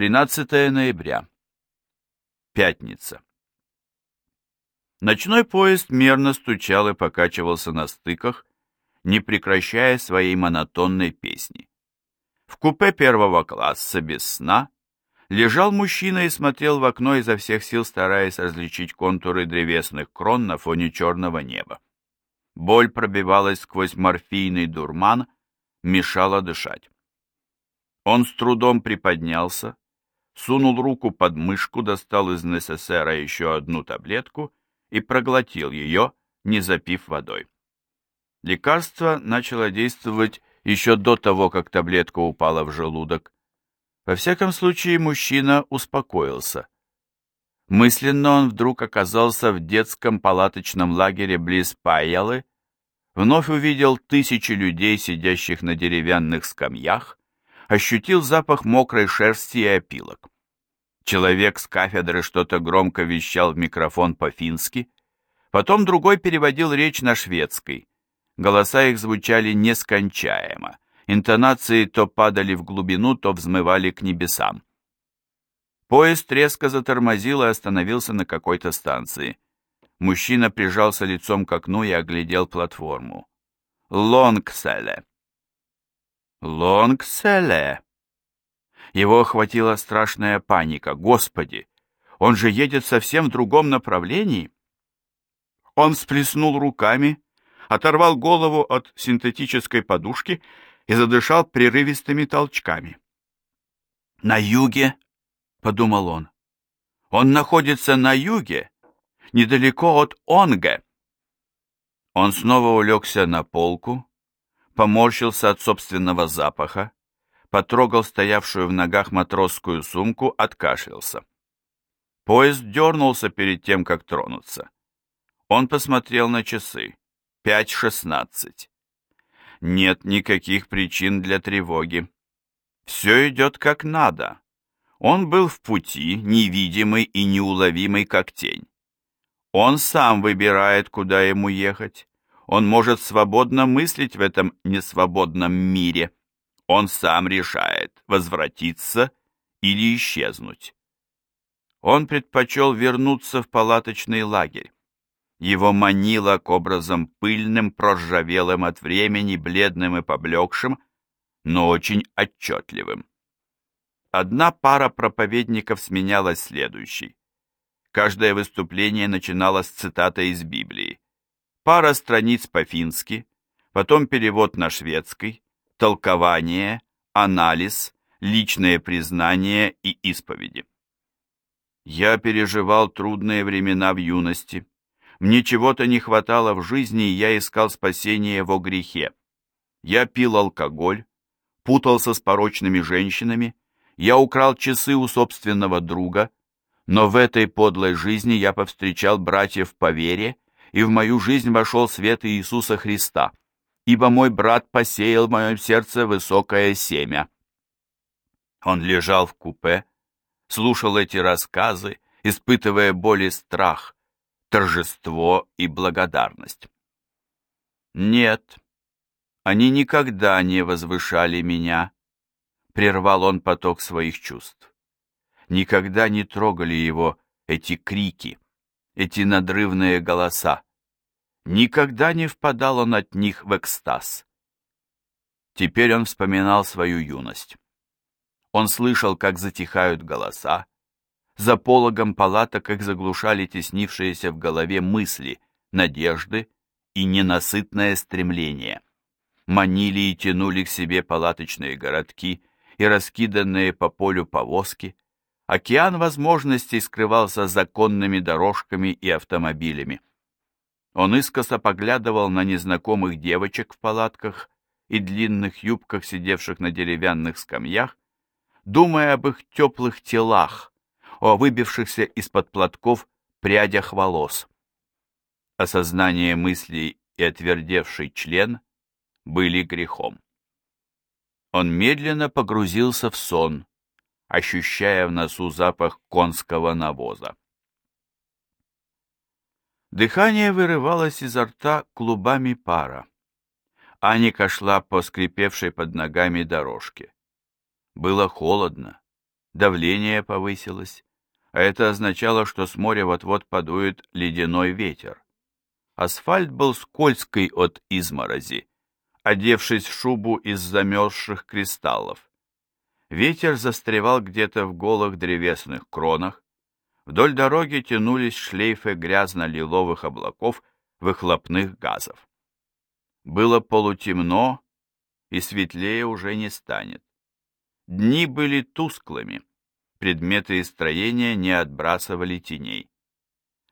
13 ноября. Пятница. Ночной поезд мерно стучал и покачивался на стыках, не прекращая своей монотонной песни. В купе первого класса без сна лежал мужчина и смотрел в окно изо всех сил, стараясь различить контуры древесных крон на фоне черного неба. Боль пробивалась сквозь морфийный дурман, мешала дышать. Он с трудом приподнялся, сунул руку под мышку, достал из НССРа еще одну таблетку и проглотил ее, не запив водой. Лекарство начало действовать еще до того, как таблетка упала в желудок. Во всяком случае, мужчина успокоился. Мысленно он вдруг оказался в детском палаточном лагере близ Пайялы, вновь увидел тысячи людей, сидящих на деревянных скамьях, ощутил запах мокрой шерсти и опилок. Человек с кафедры что-то громко вещал в микрофон по-фински, потом другой переводил речь на шведский. Голоса их звучали нескончаемо, интонации то падали в глубину, то взмывали к небесам. Поезд резко затормозил и остановился на какой-то станции. Мужчина прижался лицом к окну и оглядел платформу. Лонгселе. Лонгселе. Его охватила страшная паника. Господи, он же едет совсем в другом направлении. Он всплеснул руками, оторвал голову от синтетической подушки и задышал прерывистыми толчками. «На юге», — подумал он, — «он находится на юге, недалеко от Онге». Он снова улегся на полку, поморщился от собственного запаха, потрогал стоявшую в ногах матросскую сумку, откашлялся. Поезд дернулся перед тем, как тронуться. Он посмотрел на часы. Пять шестнадцать. Нет никаких причин для тревоги. Все идет как надо. Он был в пути, невидимый и неуловимый, как тень. Он сам выбирает, куда ему ехать. Он может свободно мыслить в этом несвободном мире. Он сам решает, возвратиться или исчезнуть. Он предпочел вернуться в палаточный лагерь. Его манило к образам пыльным, проржавелым от времени, бледным и поблекшим, но очень отчетливым. Одна пара проповедников сменялась следующей. Каждое выступление начиналось с цитаты из Библии пара страниц по-фински, потом перевод на шведский, толкование, анализ, личное признание и исповеди. Я переживал трудные времена в юности. Мне чего-то не хватало в жизни, и я искал спасения во грехе. Я пил алкоголь, путался с порочными женщинами, я украл часы у собственного друга, но в этой подлой жизни я повстречал братьев по вере и в мою жизнь вошел свет Иисуса Христа, ибо мой брат посеял в моем сердце высокое семя. Он лежал в купе, слушал эти рассказы, испытывая боль и страх, торжество и благодарность. Нет, они никогда не возвышали меня, прервал он поток своих чувств. Никогда не трогали его эти крики эти надрывные голоса. Никогда не впадал он от них в экстаз. Теперь он вспоминал свою юность. Он слышал, как затихают голоса, за пологом палаток их заглушали теснившиеся в голове мысли, надежды и ненасытное стремление. Манили и тянули к себе палаточные городки и раскиданные по полю повозки, Океан возможностей скрывался законными дорожками и автомобилями. Он искоса поглядывал на незнакомых девочек в палатках и длинных юбках, сидевших на деревянных скамьях, думая об их теплых телах, о выбившихся из-под платков прядях волос. Осознание мыслей и отвердевший член были грехом. Он медленно погрузился в сон, ощущая в носу запах конского навоза. Дыхание вырывалось изо рта клубами пара. Аника шла по скрипевшей под ногами дорожке. Было холодно. давление повысилось, а это означало, что с моря вот-вот подует ледяной ветер. Асфальт был скользкий от изморози, одевшись в шубу из замерзших кристаллов. Ветер застревал где-то в голых древесных кронах, вдоль дороги тянулись шлейфы грязно-лиловых облаков выхлопных газов. Было полутемно, и светлее уже не станет. Дни были тусклыми, предметы и строения не отбрасывали теней.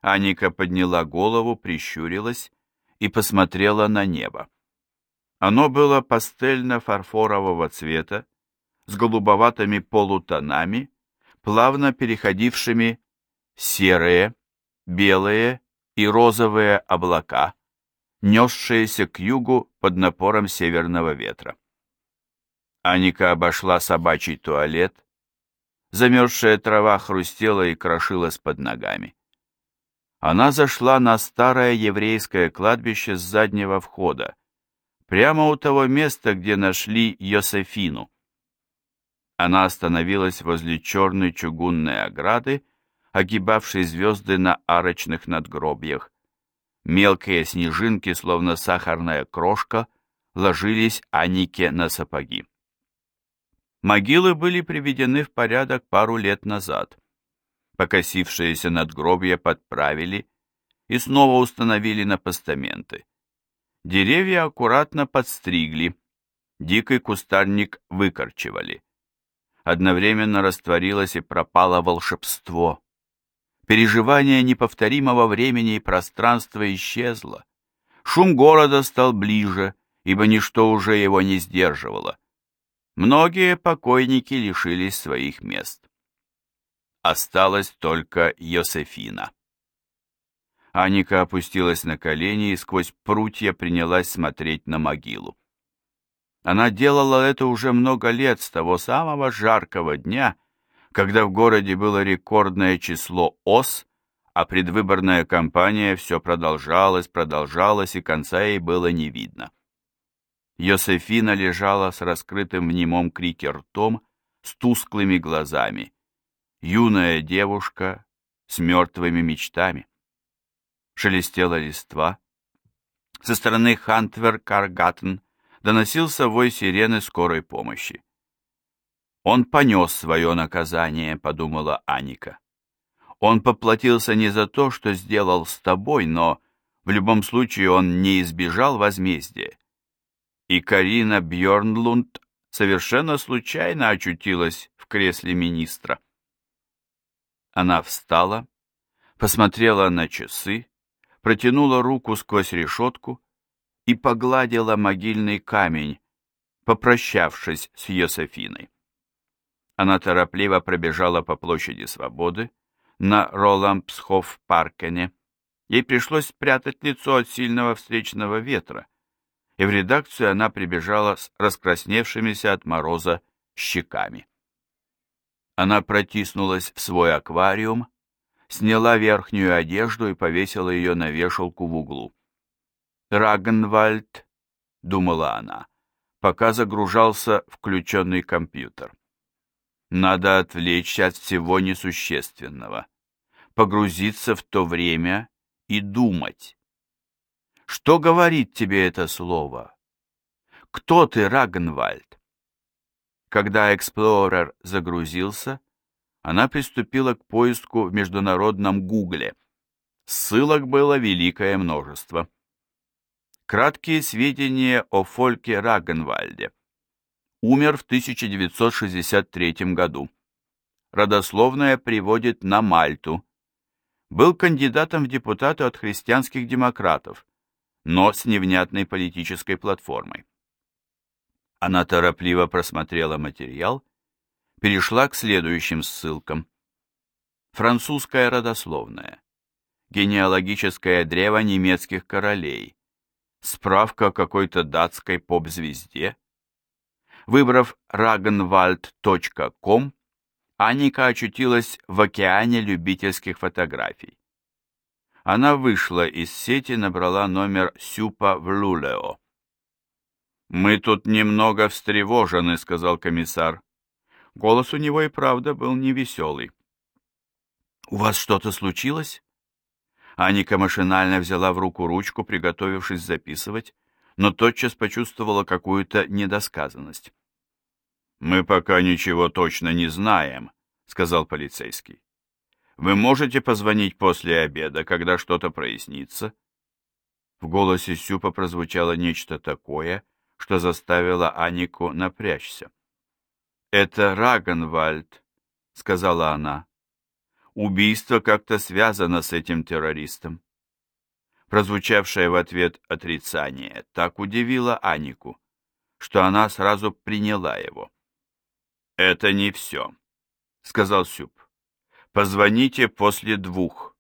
Аника подняла голову, прищурилась и посмотрела на небо. Оно было пастельно-фарфорового цвета, с голубоватыми полутонами, плавно переходившими серые, белые и розовые облака, несшиеся к югу под напором северного ветра. Аника обошла собачий туалет, замерзшая трава хрустела и крошилась под ногами. Она зашла на старое еврейское кладбище с заднего входа, прямо у того места, где нашли Йосефину. Она остановилась возле черной чугунной ограды, огибавшей звезды на арочных надгробьях. Мелкие снежинки, словно сахарная крошка, ложились Анике на сапоги. Могилы были приведены в порядок пару лет назад. Покосившиеся надгробья подправили и снова установили на постаменты. Деревья аккуратно подстригли, дикий кустарник выкорчевали. Одновременно растворилось и пропало волшебство. Переживание неповторимого времени и пространства исчезло. Шум города стал ближе, ибо ничто уже его не сдерживало. Многие покойники лишились своих мест. Осталась только Йосефина. Аника опустилась на колени и сквозь прутья принялась смотреть на могилу. Она делала это уже много лет, с того самого жаркого дня, когда в городе было рекордное число ос, а предвыборная кампания все продолжалась, продолжалась, и конца ей было не видно. Йосефина лежала с раскрытым в немом крике ртом, с тусклыми глазами. Юная девушка с мертвыми мечтами. Шелестела листва. Со стороны Хантверкаргатан доносился вой сирены скорой помощи. «Он понес свое наказание», — подумала Анника. «Он поплатился не за то, что сделал с тобой, но в любом случае он не избежал возмездия и Карина Бьорнлунд совершенно случайно очутилась в кресле министра. Она встала, посмотрела на часы, протянула руку сквозь решетку и погладила могильный камень, попрощавшись с Йосефиной. Она торопливо пробежала по площади Свободы на Ролампсхоф-Паркене. Ей пришлось спрятать лицо от сильного встречного ветра, и в редакцию она прибежала с раскрасневшимися от мороза щеками. Она протиснулась в свой аквариум, сняла верхнюю одежду и повесила ее на вешалку в углу. «Рагенвальд», — думала она, пока загружался включенный компьютер. «Надо отвлечься от всего несущественного, погрузиться в то время и думать». Что говорит тебе это слово? Кто ты, Рагнвальд? Когда Эксплорер загрузился, она приступила к поиску в международном Гугле. Ссылок было великое множество. Краткие сведения о Фольке Рагенвальде. Умер в 1963 году. Родословная приводит на Мальту. Был кандидатом в депутаты от христианских демократов но с невнятной политической платформой. Она торопливо просмотрела материал, перешла к следующим ссылкам. Французская родословная, генеалогическое древо немецких королей, справка о какой-то датской поп-звезде. Выбрав ragenwald.com, Аника очутилась в океане любительских фотографий. Она вышла из сети, набрала номер Сюпа в Лулео. «Мы тут немного встревожены», — сказал комиссар. Голос у него и правда был невеселый. «У вас что-то случилось?» Аника машинально взяла в руку ручку, приготовившись записывать, но тотчас почувствовала какую-то недосказанность. «Мы пока ничего точно не знаем», — сказал полицейский. «Вы можете позвонить после обеда, когда что-то прояснится?» В голосе Сюпа прозвучало нечто такое, что заставило Анику напрячься. «Это Рагенвальд», — сказала она. «Убийство как-то связано с этим террористом». Прозвучавшее в ответ отрицание так удивило Анику, что она сразу приняла его. «Это не все», — сказал Сюп. «Позвоните после двух.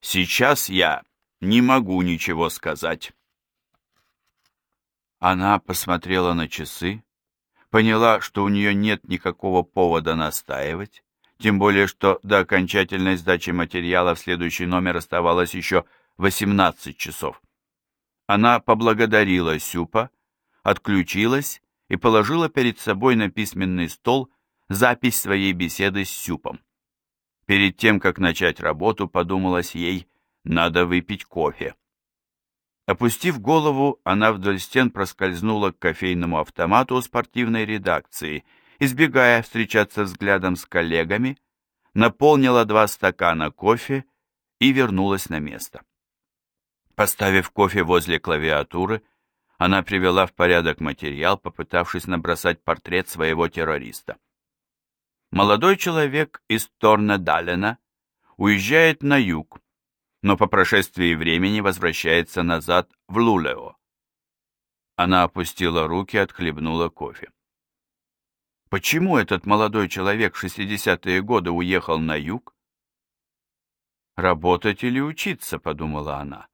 Сейчас я не могу ничего сказать». Она посмотрела на часы, поняла, что у нее нет никакого повода настаивать, тем более, что до окончательной сдачи материала в следующий номер оставалось еще 18 часов. Она поблагодарила Сюпа, отключилась и положила перед собой на письменный стол запись своей беседы с Сюпом. Перед тем, как начать работу, подумалось ей, надо выпить кофе. Опустив голову, она вдоль стен проскользнула к кофейному автомату спортивной редакции, избегая встречаться взглядом с коллегами, наполнила два стакана кофе и вернулась на место. Поставив кофе возле клавиатуры, она привела в порядок материал, попытавшись набросать портрет своего террориста. Молодой человек из Торна-Далена уезжает на юг, но по прошествии времени возвращается назад в Лулео. Она опустила руки, отхлебнула кофе. Почему этот молодой человек в 60-е годы уехал на юг? Работать или учиться, подумала она.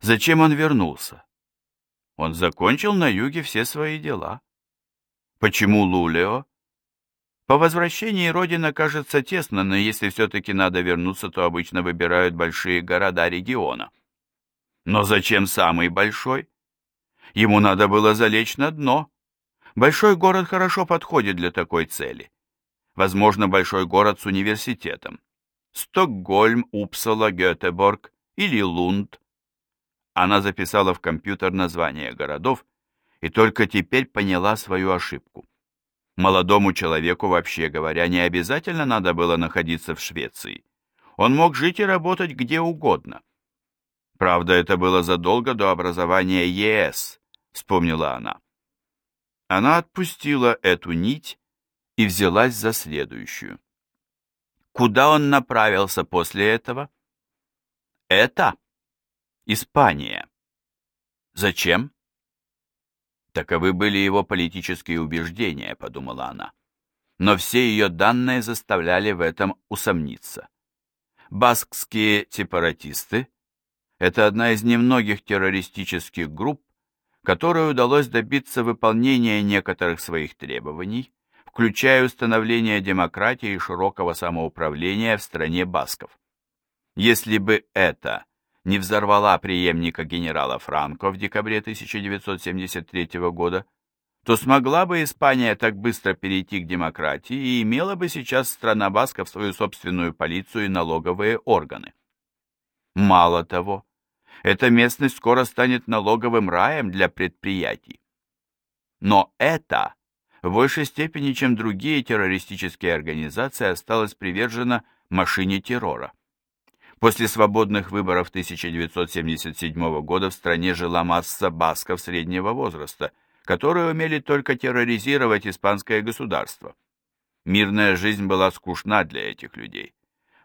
Зачем он вернулся? Он закончил на юге все свои дела. Почему Лулео? По возвращении родина кажется тесно, но если все-таки надо вернуться, то обычно выбирают большие города региона. Но зачем самый большой? Ему надо было залечь на дно. Большой город хорошо подходит для такой цели. Возможно, большой город с университетом. Стокгольм, Упсала, Гетеборг или Лунд. Она записала в компьютер названия городов и только теперь поняла свою ошибку. Молодому человеку, вообще говоря, не обязательно надо было находиться в Швеции. Он мог жить и работать где угодно. Правда, это было задолго до образования ЕС, вспомнила она. Она отпустила эту нить и взялась за следующую. Куда он направился после этого? Это Испания. Зачем? Таковы были его политические убеждения, подумала она. Но все ее данные заставляли в этом усомниться. Баскские сепаратисты – это одна из немногих террористических групп, которой удалось добиться выполнения некоторых своих требований, включая установление демократии и широкого самоуправления в стране басков. Если бы это не взорвала преемника генерала Франко в декабре 1973 года, то смогла бы Испания так быстро перейти к демократии и имела бы сейчас страна басков свою собственную полицию и налоговые органы. Мало того, эта местность скоро станет налоговым раем для предприятий. Но это в большей степени, чем другие террористические организации, осталось привержено машине террора. После свободных выборов 1977 года в стране жила масса басков среднего возраста, которые умели только терроризировать испанское государство. Мирная жизнь была скучна для этих людей.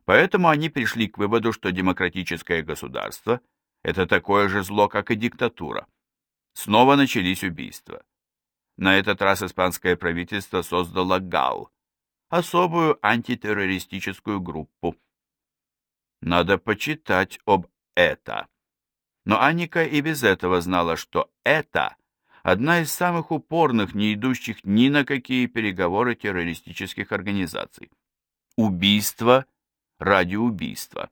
Поэтому они пришли к выводу, что демократическое государство – это такое же зло, как и диктатура. Снова начались убийства. На этот раз испанское правительство создало ГАУ – особую антитеррористическую группу – надо почитать об это. Но Аника и без этого знала, что это одна из самых упорных, не идущих ни на какие переговоры террористических организаций. Убийство ради убийства.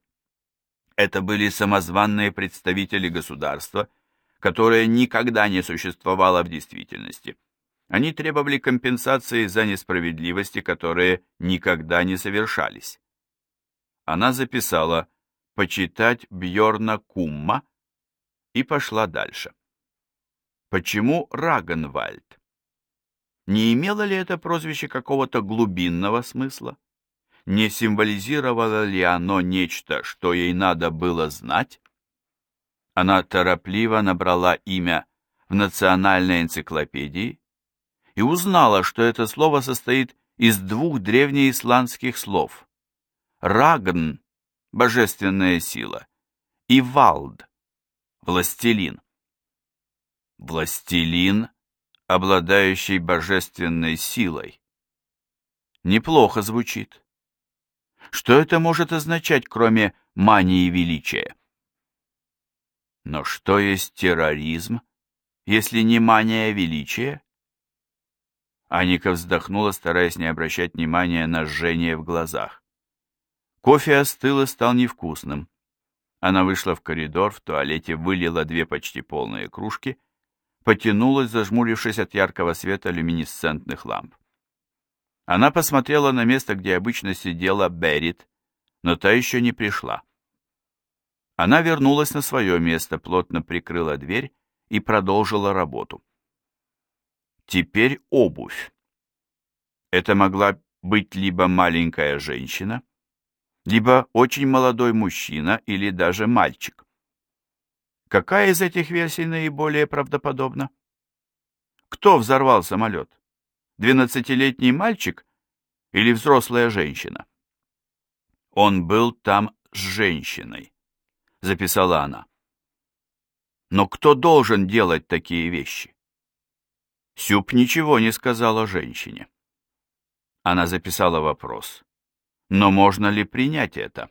Это были самозванные представители государства, которое никогда не существовало в действительности. Они требовали компенсации за несправедливости, которые никогда не совершались. Она записала «почитать Бьорна Кумма» и пошла дальше. Почему Рагенвальд? Не имело ли это прозвище какого-то глубинного смысла? Не символизировало ли оно нечто, что ей надо было знать? Она торопливо набрала имя в национальной энциклопедии и узнала, что это слово состоит из двух древнеисландских слов. Рагн – божественная сила, и Валд – властелин. Властелин, обладающий божественной силой. Неплохо звучит. Что это может означать, кроме мании величия? Но что есть терроризм, если не мания величия? Аника вздохнула, стараясь не обращать внимания на жжение в глазах. Кофе остыл и стал невкусным. Она вышла в коридор, в туалете вылила две почти полные кружки, потянулась, зажмурившись от яркого света люминесцентных ламп. Она посмотрела на место, где обычно сидела Беррит, но та еще не пришла. Она вернулась на свое место, плотно прикрыла дверь и продолжила работу. Теперь обувь. Это могла быть либо маленькая женщина, либо очень молодой мужчина или даже мальчик. Какая из этих версий наиболее правдоподобна? Кто взорвал самолет? Двенадцатилетний мальчик или взрослая женщина? Он был там с женщиной, записала она. Но кто должен делать такие вещи? Сюб ничего не сказала женщине. Она записала вопрос. Но можно ли принять это?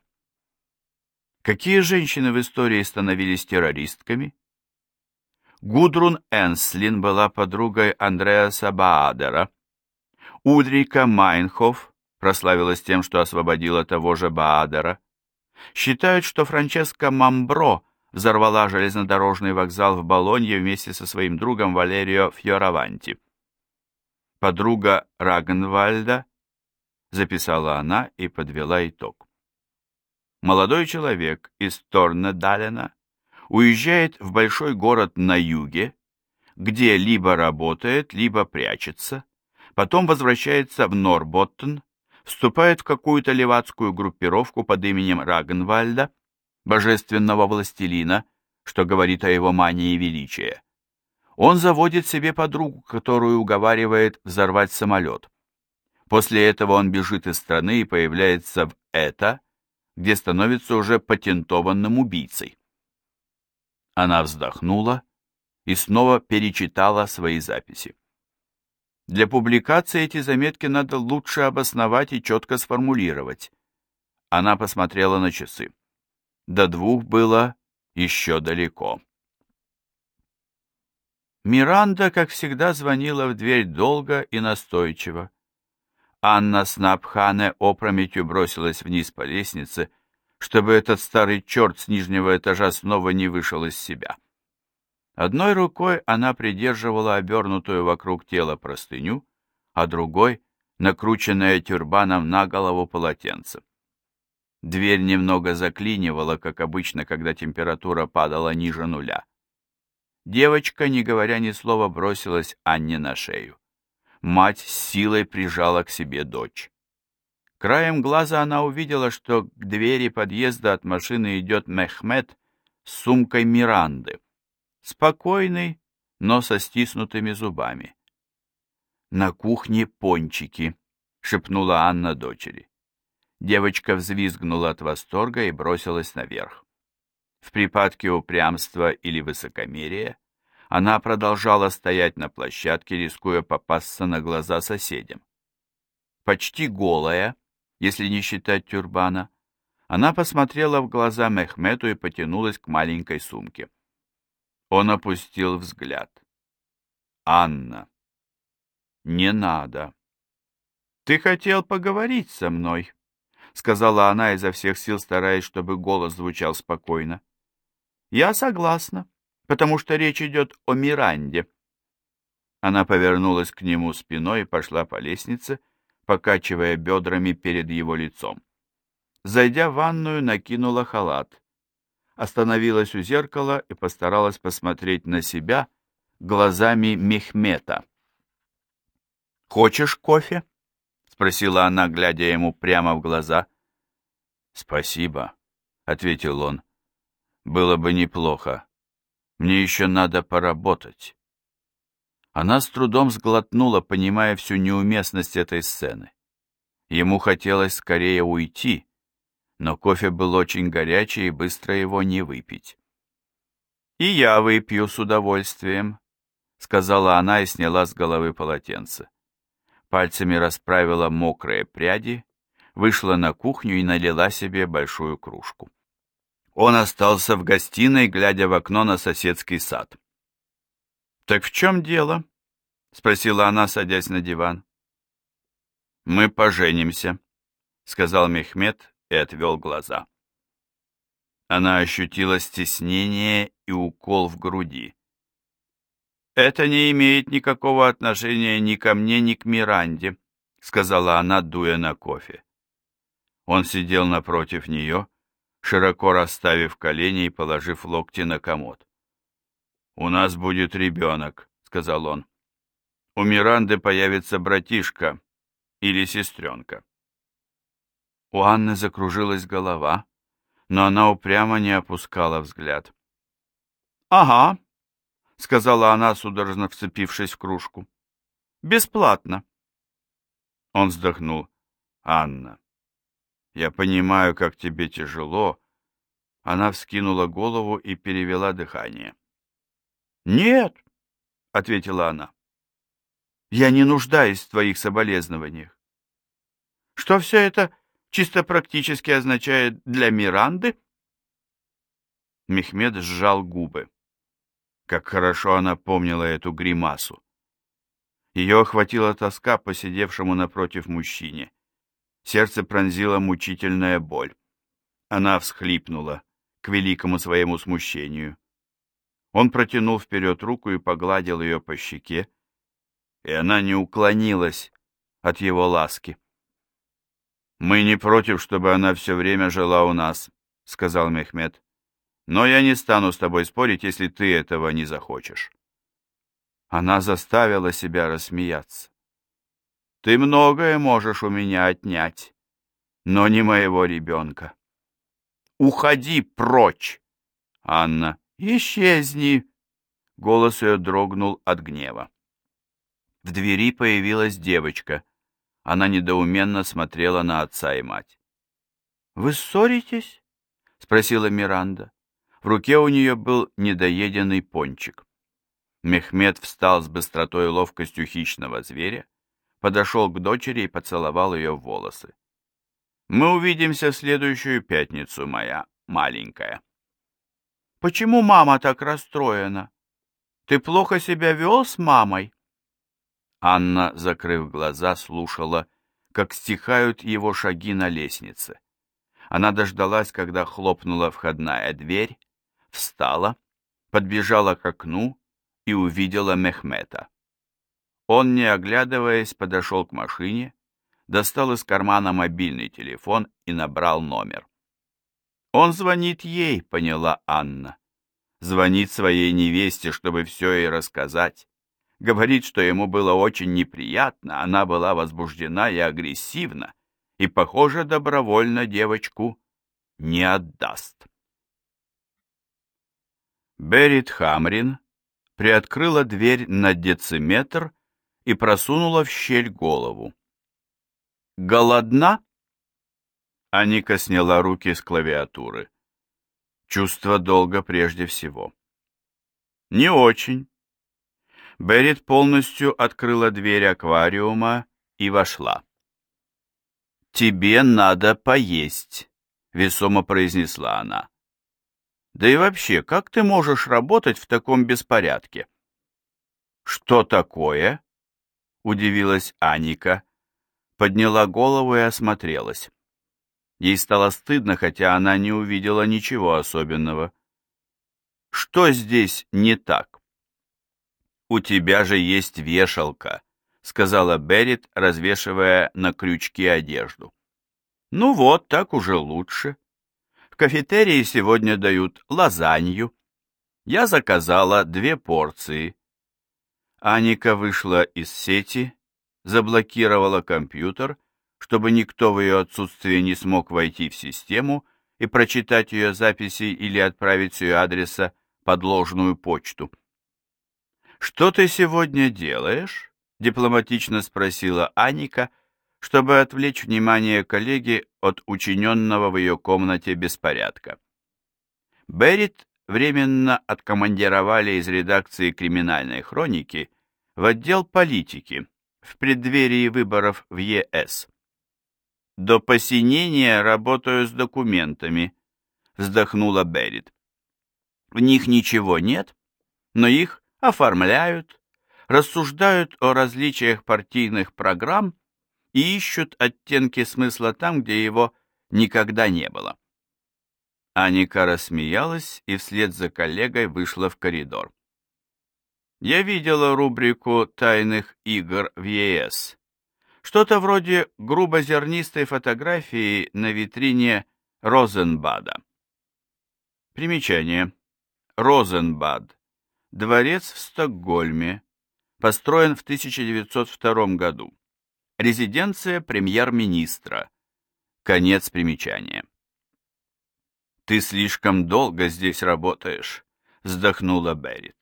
Какие женщины в истории становились террористками? Гудрун Энслин была подругой Андреаса Баадера. Удрика Майнхоф прославилась тем, что освободила того же Баадера. Считают, что Франческа Мамбро взорвала железнодорожный вокзал в Болонье вместе со своим другом Валерио Фьораванти. Подруга Рагенвальда, записала она и подвела итог. Молодой человек из Торнедалена уезжает в большой город на юге, где либо работает, либо прячется, потом возвращается в Норботтен, вступает в какую-то левацкую группировку под именем Рагенвальда божественного властелина, что говорит о его мании величия. Он заводит себе подругу, которую уговаривает взорвать самолет. После этого он бежит из страны и появляется в это, где становится уже патентованным убийцей. Она вздохнула и снова перечитала свои записи. Для публикации эти заметки надо лучше обосновать и четко сформулировать. Она посмотрела на часы. До двух было еще далеко. Миранда, как всегда, звонила в дверь долго и настойчиво. Анна Снапхане опрометью бросилась вниз по лестнице, чтобы этот старый черт с нижнего этажа снова не вышел из себя. Одной рукой она придерживала обернутую вокруг тела простыню, а другой — накрученное тюрбаном на голову полотенце. Дверь немного заклинивала, как обычно, когда температура падала ниже нуля. Девочка, не говоря ни слова, бросилась Анне на шею. Мать с силой прижала к себе дочь. Краем глаза она увидела, что к двери подъезда от машины идет Мехмед с сумкой Миранды. Спокойный, но со стиснутыми зубами. «На кухне пончики», — шепнула Анна дочери. Девочка взвизгнула от восторга и бросилась наверх. В припадке упрямства или высокомерия она продолжала стоять на площадке, рискуя попасться на глаза соседям. Почти голая, если не считать тюрбана, она посмотрела в глаза Мехмету и потянулась к маленькой сумке. Он опустил взгляд. «Анна, не надо. Ты хотел поговорить со мной?» сказала она изо всех сил, стараясь, чтобы голос звучал спокойно. «Я согласна, потому что речь идет о Миранде». Она повернулась к нему спиной и пошла по лестнице, покачивая бедрами перед его лицом. Зайдя в ванную, накинула халат. Остановилась у зеркала и постаралась посмотреть на себя глазами Мехмета. «Хочешь кофе?» — спросила она, глядя ему прямо в глаза. «Спасибо», — ответил он. «Было бы неплохо. Мне еще надо поработать». Она с трудом сглотнула, понимая всю неуместность этой сцены. Ему хотелось скорее уйти, но кофе был очень горячий, и быстро его не выпить. «И я выпью с удовольствием», — сказала она и сняла с головы полотенце. Пальцами расправила мокрые пряди, вышла на кухню и налила себе большую кружку. Он остался в гостиной, глядя в окно на соседский сад. «Так в чем дело?» — спросила она, садясь на диван. «Мы поженимся», — сказал Мехмед и отвел глаза. Она ощутила стеснение и укол в груди. «Это не имеет никакого отношения ни ко мне, ни к Миранде», — сказала она, дуя на кофе. Он сидел напротив нее, широко расставив колени и положив локти на комод. «У нас будет ребенок», — сказал он. «У Миранды появится братишка или сестренка». У Анны закружилась голова, но она упрямо не опускала взгляд. «Ага», — сказала она, судорожно вцепившись в кружку. «Бесплатно». Он вздохнул. «Анна, я понимаю, как тебе тяжело». Она вскинула голову и перевела дыхание. «Нет», — ответила она, — «я не нуждаюсь в твоих соболезнованиях. Что все это чисто практически означает для Миранды?» Мехмед сжал губы. Как хорошо она помнила эту гримасу. Ее охватила тоска по сидевшему напротив мужчине. Сердце пронзила мучительная боль. Она всхлипнула, к великому своему смущению. Он протянул вперед руку и погладил ее по щеке, и она не уклонилась от его ласки. «Мы не против, чтобы она все время жила у нас», — сказал Мехмед. «Но я не стану с тобой спорить, если ты этого не захочешь». Она заставила себя рассмеяться. «Ты многое можешь у меня отнять, но не моего ребенка. Уходи прочь, Анна, «Исчезни!» Голос ее дрогнул от гнева. В двери появилась девочка. Она недоуменно смотрела на отца и мать. «Вы ссоритесь?» — спросила Миранда. В руке у нее был недоеденный пончик. Мехмед встал с быстротой и ловкостью хищного зверя, подошел к дочери и поцеловал ее в волосы. «Мы увидимся в следующую пятницу, моя маленькая». Почему мама так расстроена? Ты плохо себя вел с мамой?» Анна, закрыв глаза, слушала, как стихают его шаги на лестнице. Она дождалась, когда хлопнула входная дверь, встала, подбежала к окну и увидела Мехмета. Он, не оглядываясь, подошел к машине, достал из кармана мобильный телефон и набрал номер. Он звонит ей, поняла Анна. Звонит своей невесте, чтобы все ей рассказать. Говорит, что ему было очень неприятно, она была возбуждена и агрессивна, и, похоже, добровольно девочку не отдаст. Берит Хамрин приоткрыла дверь на дециметр и просунула в щель голову. «Голодна?» Аника сняла руки с клавиатуры. Чувство долга прежде всего. Не очень. Берет полностью открыла дверь аквариума и вошла. «Тебе надо поесть», — весомо произнесла она. «Да и вообще, как ты можешь работать в таком беспорядке?» «Что такое?» — удивилась Аника, подняла голову и осмотрелась. Ей стало стыдно, хотя она не увидела ничего особенного. Что здесь не так? «У тебя же есть вешалка», — сказала Беррит, развешивая на крючке одежду. «Ну вот, так уже лучше. В кафетерии сегодня дают лазанью. Я заказала две порции». Аника вышла из сети, заблокировала компьютер, чтобы никто в ее отсутствие не смог войти в систему и прочитать ее записи или отправить с ее адреса подложную почту. «Что ты сегодня делаешь?» — дипломатично спросила Аника, чтобы отвлечь внимание коллеги от учиненного в ее комнате беспорядка. Беррит временно откомандировали из редакции криминальной хроники в отдел политики в преддверии выборов в ЕС. До посинения работаю с документами, вздохнула Беррит. В них ничего нет, но их оформляют, рассуждают о различиях партийных программ и ищут оттенки смысла там, где его никогда не было. Аника рассмеялась и вслед за коллегой вышла в коридор. Я видела рубрику «Тайных игр в ЕС». Что-то вроде грубозернистой фотографии на витрине Розенбада. Примечание. Розенбад. Дворец в Стокгольме. Построен в 1902 году. Резиденция премьер-министра. Конец примечания. «Ты слишком долго здесь работаешь», — вздохнула Беррит.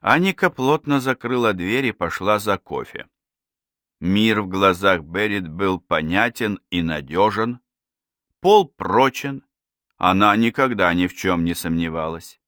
Аника плотно закрыла дверь и пошла за кофе. Мир в глазах Беррит был понятен и надежен, пол прочен, она никогда ни в чем не сомневалась.